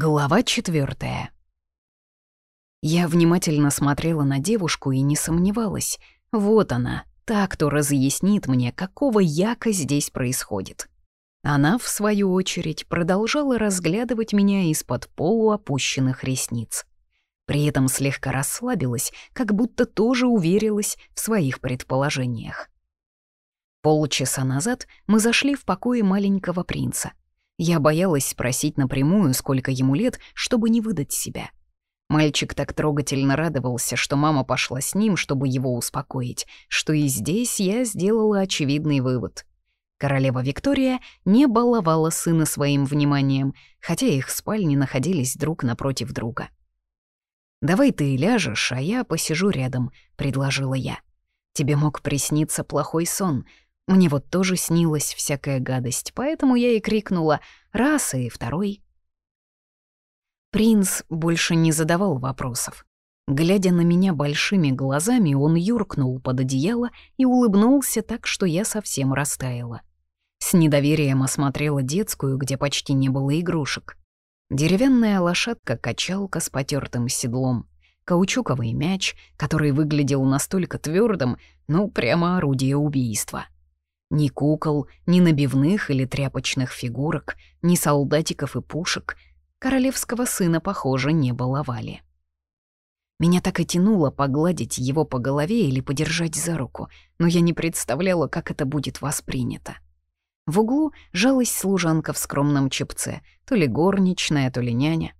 Глава четвертая. Я внимательно смотрела на девушку и не сомневалась. Вот она, та, кто разъяснит мне, какого яка здесь происходит. Она, в свою очередь, продолжала разглядывать меня из-под полуопущенных ресниц. При этом слегка расслабилась, как будто тоже уверилась в своих предположениях. Полчаса назад мы зашли в покои маленького принца. Я боялась спросить напрямую, сколько ему лет, чтобы не выдать себя. Мальчик так трогательно радовался, что мама пошла с ним, чтобы его успокоить, что и здесь я сделала очевидный вывод. Королева Виктория не баловала сына своим вниманием, хотя их спальни находились друг напротив друга. «Давай ты ляжешь, а я посижу рядом», — предложила я. «Тебе мог присниться плохой сон, мне вот тоже снилась всякая гадость, поэтому я и крикнула «раз» и «второй». Принц больше не задавал вопросов. Глядя на меня большими глазами, он юркнул под одеяло и улыбнулся так, что я совсем растаяла. С недоверием осмотрела детскую, где почти не было игрушек. Деревянная лошадка-качалка с потертым седлом, каучуковый мяч, который выглядел настолько твердым, ну, прямо орудие убийства — ни кукол, ни набивных или тряпочных фигурок, ни солдатиков и пушек. Королевского сына, похоже, не баловали. Меня так и тянуло погладить его по голове или подержать за руку, но я не представляла, как это будет воспринято. В углу жалась служанка в скромном чепце, то ли горничная, то ли няня.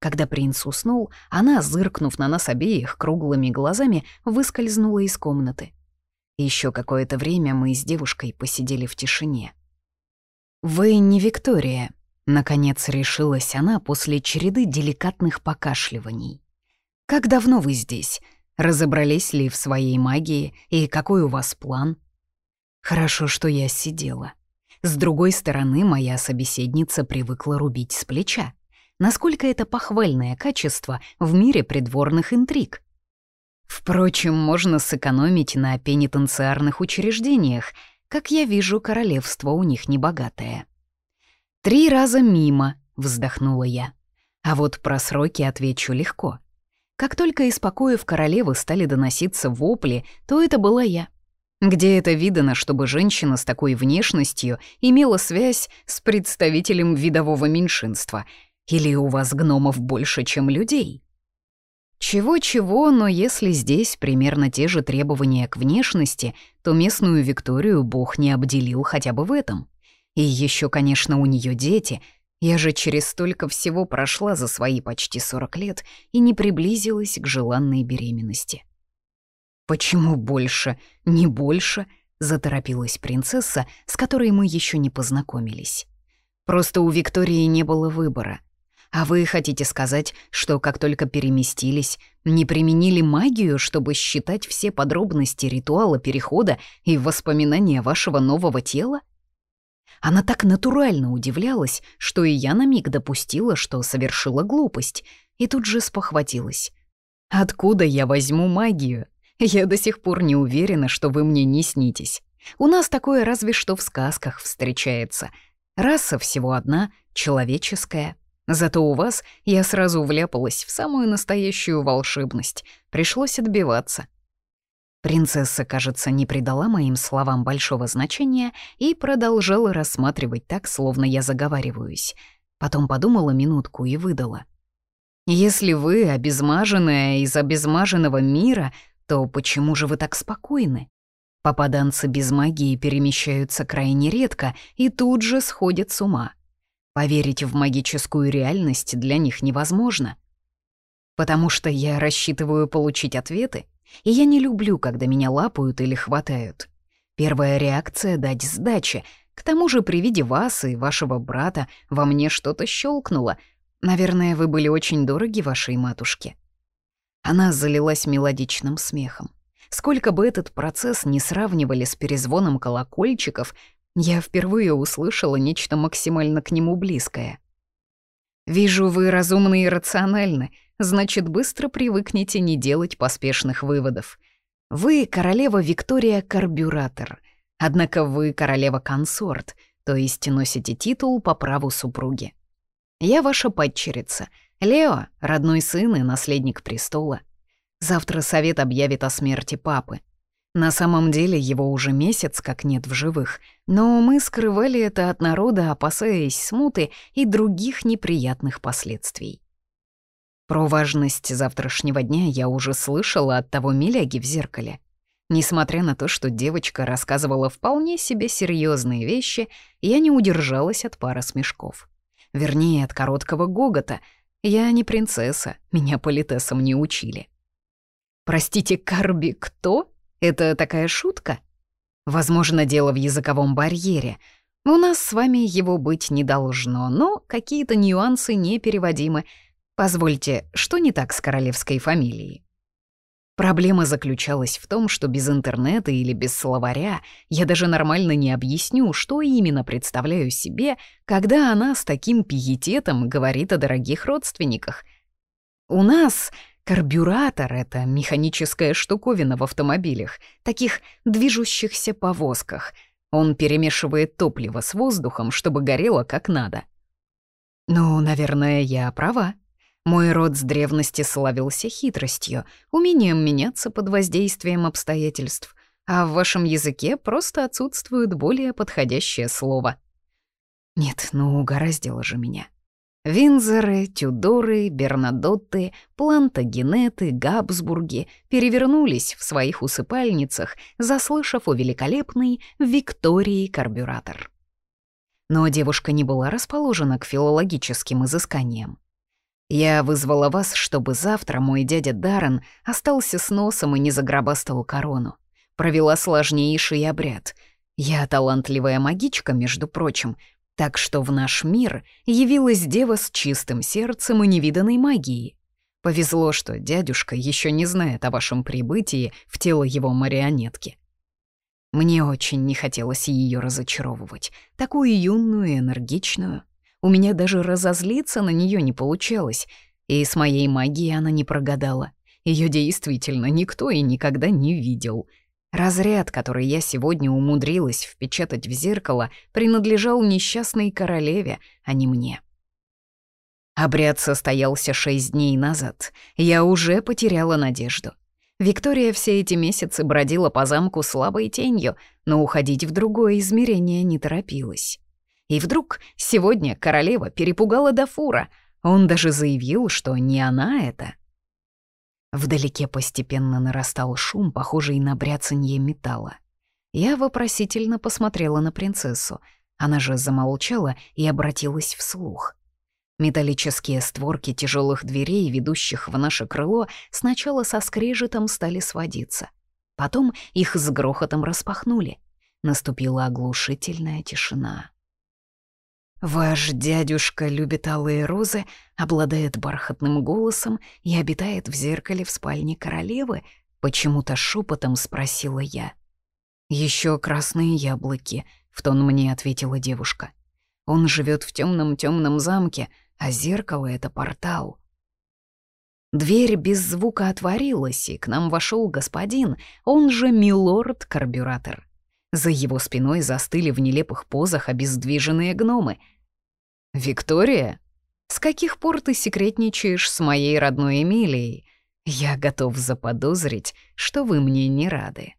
Когда принц уснул, она, зыркнув на нас обеих круглыми глазами, выскользнула из комнаты. Еще какое-то время мы с девушкой посидели в тишине. «Вы не Виктория», — наконец решилась она после череды деликатных покашливаний. «Как давно вы здесь? Разобрались ли в своей магии и какой у вас план?» «Хорошо, что я сидела. С другой стороны, моя собеседница привыкла рубить с плеча. Насколько это похвальное качество в мире придворных интриг?» Впрочем, можно сэкономить на пенитенциарных учреждениях. Как я вижу, королевство у них небогатое. «Три раза мимо», — вздохнула я. А вот про сроки отвечу легко. Как только из покоев королевы стали доноситься вопли, то это была я. Где это видано, чтобы женщина с такой внешностью имела связь с представителем видового меньшинства? Или у вас гномов больше, чем людей? Чего-чего, но если здесь примерно те же требования к внешности, то местную Викторию Бог не обделил хотя бы в этом. И еще, конечно, у нее дети. Я же через столько всего прошла за свои почти 40 лет и не приблизилась к желанной беременности. «Почему больше? Не больше?» — заторопилась принцесса, с которой мы еще не познакомились. Просто у Виктории не было выбора. А вы хотите сказать, что как только переместились, не применили магию, чтобы считать все подробности ритуала перехода и воспоминания вашего нового тела? Она так натурально удивлялась, что и я на миг допустила, что совершила глупость, и тут же спохватилась. «Откуда я возьму магию? Я до сих пор не уверена, что вы мне не снитесь. У нас такое разве что в сказках встречается. Раса всего одна, человеческая». Зато у вас я сразу вляпалась в самую настоящую волшебность. Пришлось отбиваться. Принцесса, кажется, не придала моим словам большого значения и продолжала рассматривать так, словно я заговариваюсь. Потом подумала минутку и выдала. «Если вы обезмаженная из обезмаженного мира, то почему же вы так спокойны? Попаданцы без магии перемещаются крайне редко и тут же сходят с ума. Поверить в магическую реальность для них невозможно. Потому что я рассчитываю получить ответы, и я не люблю, когда меня лапают или хватают. Первая реакция — дать сдачи. К тому же при виде вас и вашего брата во мне что-то щелкнуло. Наверное, вы были очень дороги вашей матушке. Она залилась мелодичным смехом. Сколько бы этот процесс не сравнивали с перезвоном колокольчиков, я впервые услышала нечто максимально к нему близкое. «Вижу, вы разумны и рациональны, значит, быстро привыкнете не делать поспешных выводов. Вы королева Виктория Карбюратор, однако вы королева-консорт, то есть носите титул по праву супруги. Я ваша падчерица. Лео — родной сын и наследник престола. Завтра совет объявит о смерти папы. На самом деле его уже месяц как нет в живых, но мы скрывали это от народа, опасаясь смуты и других неприятных последствий. Про важность завтрашнего дня я уже слышала от того миляги в зеркале. Несмотря на то, что девочка рассказывала вполне себе серьезные вещи, я не удержалась от пары смешков. Вернее, от короткого гогота. Я не принцесса, меня политесам не учили. «Простите, Карби, кто?» Это такая шутка? Возможно, дело в языковом барьере. У нас с вами его быть не должно, но какие-то нюансы непереводимы. Позвольте, что не так с королевской фамилией? Проблема заключалась в том, что без интернета или без словаря я даже нормально не объясню, что именно представляю себе, когда она с таким пиететом говорит о дорогих родственниках. У нас Карбюратор — это механическая штуковина в автомобилях, таких движущихся повозках. Он перемешивает топливо с воздухом, чтобы горело как надо. Ну, наверное, я права. Мой род с древности славился хитростью, умением меняться под воздействием обстоятельств, а в вашем языке просто отсутствует более подходящее слово. Нет, ну угораздило же меня. Винзоры, Тюдоры, Бернадотты, Плантагенеты, Габсбурги перевернулись в своих усыпальницах, заслышав о великолепной Виктории карбюратор. Но девушка не была расположена к филологическим изысканиям. «Я вызвала вас, чтобы завтра мой дядя Даррен остался с носом и не загробастал корону. Провела сложнейший обряд. Я талантливая магичка, между прочим, так что в наш мир явилась дева с чистым сердцем и невиданной магией. Повезло, что дядюшка еще не знает о вашем прибытии в тело его марионетки. Мне очень не хотелось ее разочаровывать, такую юную и энергичную. У меня даже разозлиться на нее не получалось, и с моей магией она не прогадала. Ее действительно никто и никогда не видел — Разряд, который я сегодня умудрилась впечатать в зеркало, принадлежал несчастной королеве, а не мне. Обряд состоялся шесть дней назад. Я уже потеряла надежду. Виктория все эти месяцы бродила по замку слабой тенью, но уходить в другое измерение не торопилась. И вдруг сегодня королева перепугала Дафура. Он даже заявил, что не она это — Вдалеке постепенно нарастал шум, похожий на бряцанье металла. Я вопросительно посмотрела на принцессу. Она же замолчала и обратилась вслух. Металлические створки тяжелых дверей, ведущих в наше крыло, сначала со скрежетом стали сводиться. Потом их с грохотом распахнули. Наступила оглушительная тишина. Ваш дядюшка любит алые розы, обладает бархатным голосом и обитает в зеркале в спальне королевы? Почему-то шепотом спросила я. Еще красные яблоки, в тон мне ответила девушка. Он живет в темном темном замке, а зеркало — это портал. Дверь без звука отворилась, и к нам вошел господин, он же милорд-карбюратор. За его спиной застыли в нелепых позах обездвиженные гномы. «Виктория, с каких пор ты секретничаешь с моей родной Эмилией? Я готов заподозрить, что вы мне не рады».